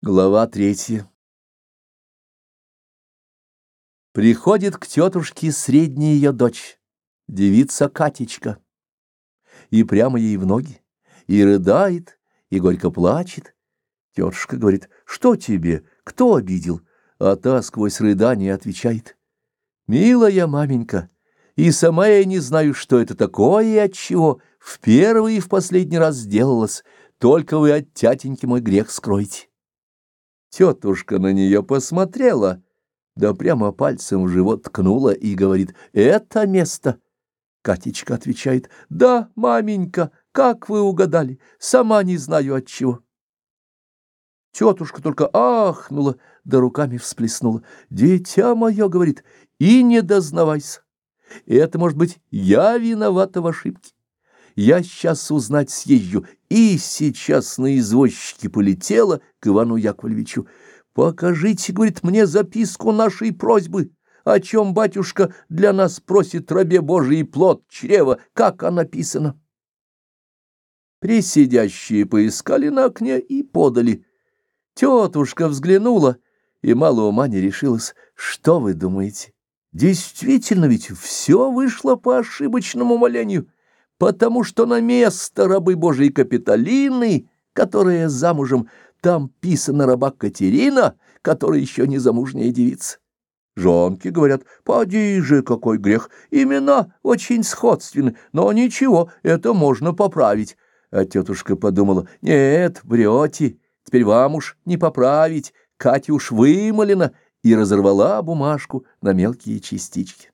Глава третья Приходит к тетушке средняя ее дочь, девица Катечка, и прямо ей в ноги, и рыдает, и горько плачет. Тетушка говорит, что тебе, кто обидел? А та сквозь рыдание отвечает, милая маменька, и сама я не знаю, что это такое и от чего, в первый и в последний раз сделалось, только вы от тятеньки мой грех скроете. Тетушка на нее посмотрела, да прямо пальцем в живот ткнула и говорит «Это место». Катечка отвечает «Да, маменька, как вы угадали, сама не знаю от чего». Тетушка только ахнула, да руками всплеснула. «Дитя мое, — говорит, — и не дознавайся. Это, может быть, я виновата в ошибке. Я сейчас узнать съезжу, и сейчас на извозчике полетела к Ивану Яковлевичу. «Покажите, — говорит, — мне записку нашей просьбы, о чем батюшка для нас просит рабе Божий плод чрева, как она написана». Присидящие поискали на окне и подали. Тетушка взглянула и мало ума не решилась. Что вы думаете? Действительно ведь все вышло по ошибочному молению потому что на место рабы Божией Капитолины, которая замужем, там писана раба Катерина, которая еще не замужняя девица. Жонки говорят, поди же, какой грех, имена очень сходственны, но ничего, это можно поправить. А тетушка подумала, нет, врете, теперь вам уж не поправить, Катя уж вымолена, и разорвала бумажку на мелкие частички.